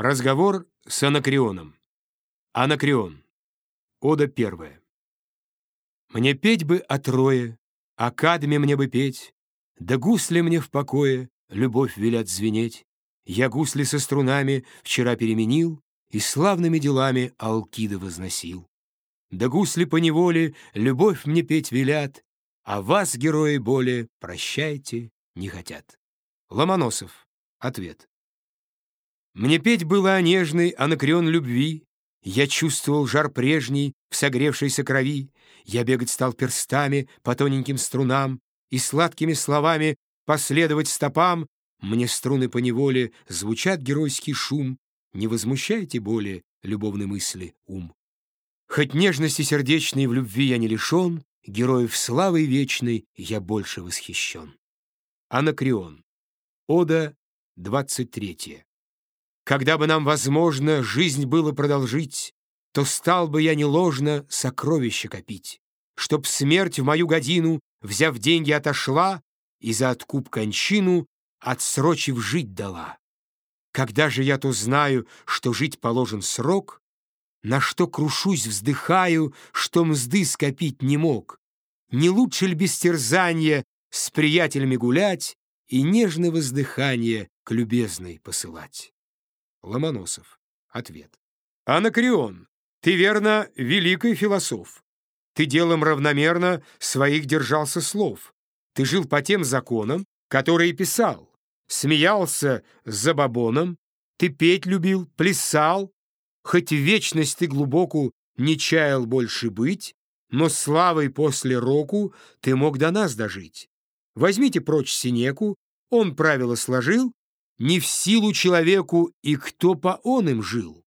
Разговор с Анакреоном. Анакреон. Ода первая. Мне петь бы о Трое, о Кадме мне бы петь, да гусли мне в покое любовь велят звенеть. Я гусли со струнами вчера переменил и славными делами Алкида возносил. Да гусли по неволе любовь мне петь велят, а вас, герои боли, прощайте, не хотят. Ломоносов. Ответ. Мне петь было о нежной, анакреон любви. Я чувствовал жар прежний в согревшейся крови. Я бегать стал перстами по тоненьким струнам И сладкими словами последовать стопам. Мне струны по неволе звучат геройский шум. Не возмущайте более любовной мысли ум. Хоть нежности сердечной в любви я не лишен, Героев славы вечной я больше восхищен. Анакреон. Ода 23. Когда бы нам, возможно, жизнь было продолжить, То стал бы я неложно сокровища копить, Чтоб смерть в мою годину, взяв деньги, отошла И за откуп кончину, отсрочив, жить дала. Когда же я то знаю, что жить положен срок, На что крушусь, вздыхаю, что мзды скопить не мог. Не лучше ли без терзания с приятелями гулять И нежное воздыхание к любезной посылать? Ломоносов. Ответ. Анакреон, ты, верно, великий философ. Ты делом равномерно своих держался слов. Ты жил по тем законам, которые писал. Смеялся с забабоном. Ты петь любил, плясал. Хоть в вечность ты глубоку не чаял больше быть, но славой после року ты мог до нас дожить. Возьмите прочь Синеку, он правила сложил, не в силу человеку, и кто по он им жил.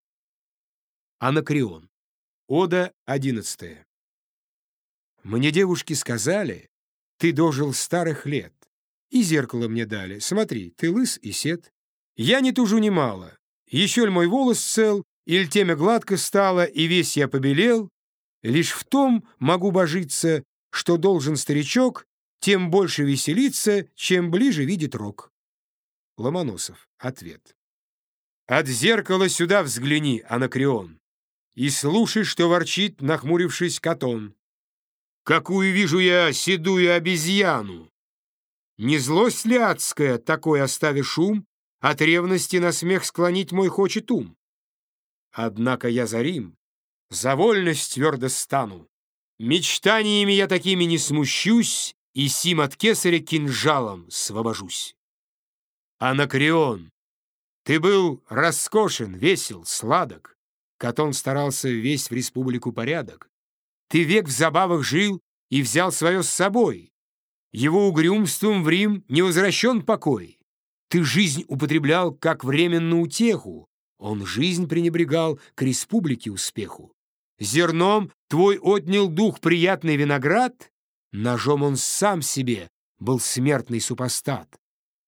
Анакреон. Ода одиннадцатая. Мне девушки сказали, ты дожил старых лет, и зеркало мне дали. Смотри, ты лыс и сед. Я не тужу немало. Еще ли мой волос цел, или темя гладко стало, и весь я побелел? Лишь в том могу божиться, что должен старичок тем больше веселиться, чем ближе видит рок. Ломоносов. Ответ. От зеркала сюда взгляни, Анакреон, и слушай, что ворчит, нахмурившись, Катон. Какую вижу я седую обезьяну! Не злость ли адская, такой оставишь шум, от ревности на смех склонить мой хочет ум? Однако я за Рим, за вольность твердо стану. Мечтаниями я такими не смущусь, и сим от кесаря кинжалом свобожусь. Анакреон, ты был роскошен, весел, сладок. Катон старался весь в республику порядок. Ты век в забавах жил и взял свое с собой. Его угрюмством в Рим не возвращен покой. Ты жизнь употреблял как временную утеху, он жизнь пренебрегал к республике успеху. Зерном твой отнял дух приятный виноград, ножом он сам себе был смертный супостат.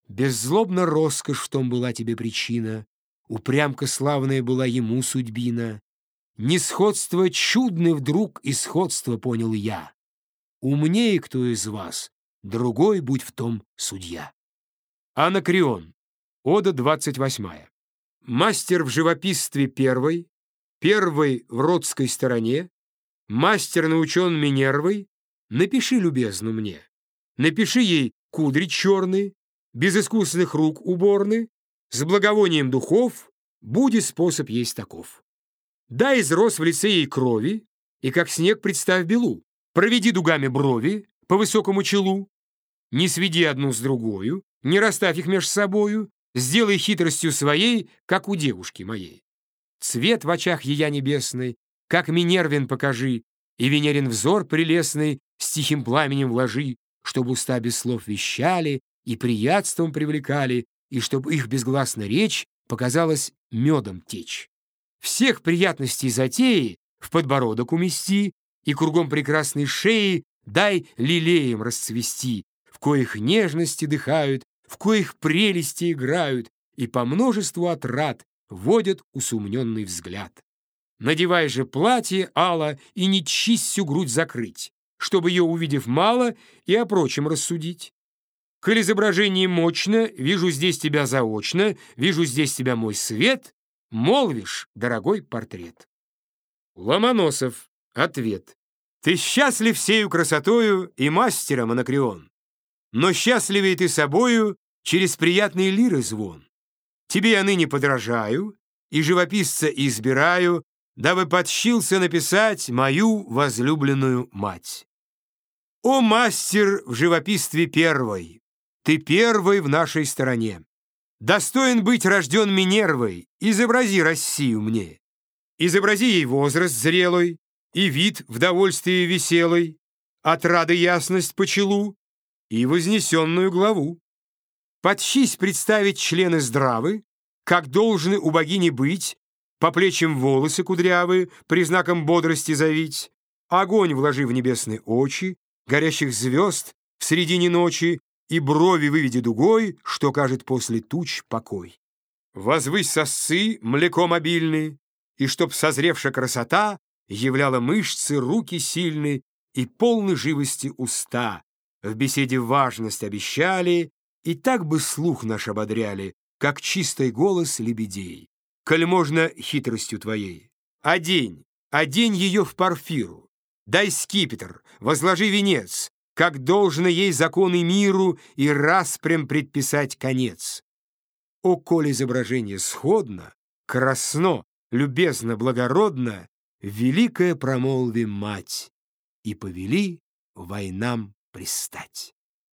Беззлобно роскошь в том была тебе причина, Упрямка славная была ему судьбина. Несходство чудное вдруг и сходство понял я. Умнее кто из вас, другой будь в том судья. Анакреон. Ода 28. Мастер в живописстве первый, первый в родской стороне, мастер научен Минервой, напиши, любезно, мне. Напиши ей кудри черные, без искусных рук уборны, с благовонием духов, будет способ есть таков. Дай изрос в лице ей крови, и как снег представь белу. Проведи дугами брови по высокому челу, не сведи одну с другою, не расставь их меж собою, сделай хитростью своей, как у девушки моей. Цвет в очах ея небесной, как Минервин покажи, и Венерин взор прелестный с тихим пламенем вложи, чтобы уста без слов вещали, и приятством привлекали, и чтобы их безгласная речь показалась медом течь. Всех приятностей затеи в подбородок умести, и кругом прекрасной шеи дай лилеем расцвести, в коих нежности дыхают, в коих прелести играют, и по множеству отрад водят усумненный взгляд. Надевай же платье, Алла, и не чисть грудь закрыть, чтобы ее, увидев мало, и о прочем рассудить. Коль изображение мощно, вижу здесь тебя заочно, вижу здесь тебя мой свет, молвишь, дорогой портрет. Ломоносов. Ответ. Ты счастлив всею красотою и мастером, Анакреон. Но счастливее ты собою через приятные лиры звон. Тебе я ныне подражаю и живописца избираю, дабы подщился написать мою возлюбленную мать. О, мастер в живописстве первой, ты первый в нашей стороне. Достоин быть рожден Минервой, изобрази Россию мне. Изобрази ей возраст зрелый и вид в довольствии веселый, отрады ясность по челу и вознесенную главу. Подщись представить члены здравы, как должны у богини быть, по плечам волосы кудрявы, признаком бодрости завить, огонь вложи в небесные очи, горящих звезд в середине ночи и брови выведи дугой, что кажет после туч покой. Возвысь сосцы млеком обильный, и чтоб созревшая красота являла мышцы, руки сильные и полны живости уста, в беседе важность обещали, и так бы слух наш ободряли, как чистый голос лебедей. Коль можно хитростью твоей, одень, одень ее в парфиру, дай скипетр, возложи венец, как должно ей законы миру и распрям предписать конец. О, коль изображение сходно, красно, любезно, благородно, великая промолви мать, и повели войнам пристать.